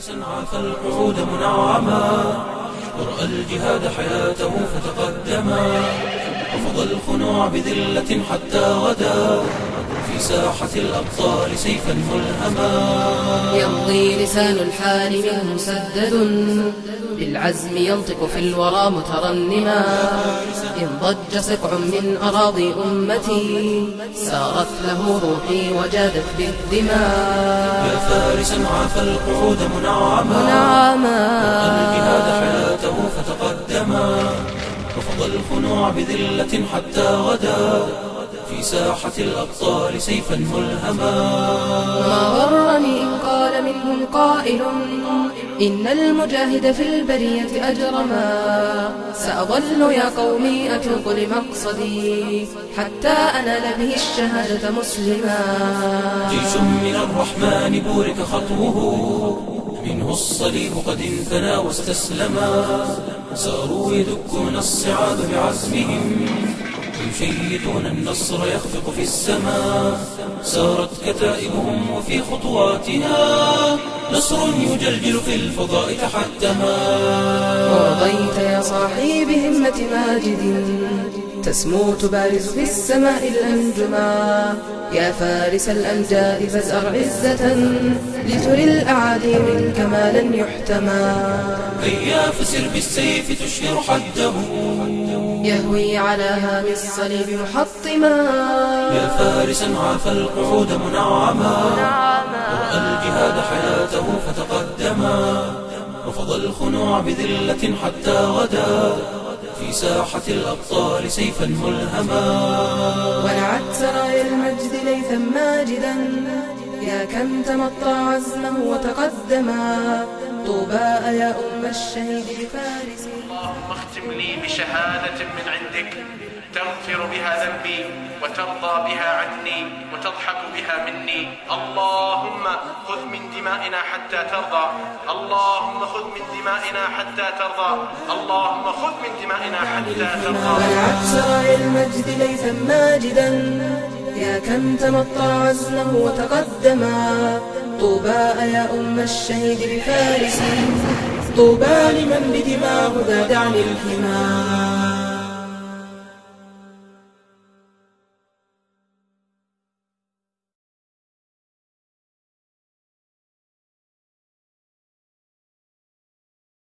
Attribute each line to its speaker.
Speaker 1: فارسا عاف القعود منعما. ورأى الجهاد حياته فتقدما. رفض الخنوع بذلة حتى غدا. في ساحة الأبطال سيفا ملهما.
Speaker 2: يمضي لسان الحال منه مسدد بالعزم ينطق في الورى مترنما. إن ضج سقع من أراضي أمتي سارت له روحي وجادت بالدماء.
Speaker 1: يا فارسا عاف القعود منعما.
Speaker 2: منعما.
Speaker 1: الجهاد حياته فتقدما. رفض الخنوع بذلة حتى غدا. في ساحة الأبطال سيفا ملهما.
Speaker 2: ما غرني إن قال منهم قائل إن المجاهد في البرية أجرما. سأظل يا قومي أتوق لمقصدي حتى أنال به الشهادة مسلما.
Speaker 1: جيش من الرحمن بورك خطوه. منه الصليب قد انثنى واستسلما. ساروا يدكون الصعاب بعزمهم. ويشيطون النصر يخفق في السماء. سارت كتائبهم وفي خطواتها. نصر يجلجل في الفضاء تحتما
Speaker 2: ورضيت يا صاحي بهمة ماجد. تسمو تبارز في السماء الأنجما. يا فارس الأمجاد فازأر عزة لتري الأعادي منك ما لن يحتمى
Speaker 1: هيا فسر بالسيف تشهر حده.
Speaker 2: يهوي على هام الصليب محطما.
Speaker 1: يا فارسا عاف القعود منعما. ورأى الجهاد حياته فتقدما. رفض الخنوع بذلة حتى غدا. ساحة الأبطال سيفا ملهما.
Speaker 2: ونعت سرايا المجد ليثا ماجدا يا كم تمطى عزمه وتقدما. طوبى يا أم الشهيد بفارس
Speaker 3: اللهم اختم لي بشهادة من عندك تغفر بها ذنبي وترضى بها عني وتضحك بها مني. اللهم خذ من دمائنا حتى ترضى. اللهم خذ من دمائنا حتى ترضى. اللهم خذ من دمائنا حتى ترضى.
Speaker 2: سرايا المجد ليثا ماجدا. يا كم تمطى عزمه وتقدما طوبى يا أم الشهيد بفارس طوبى لمن بدماه ذاد عن الحمى.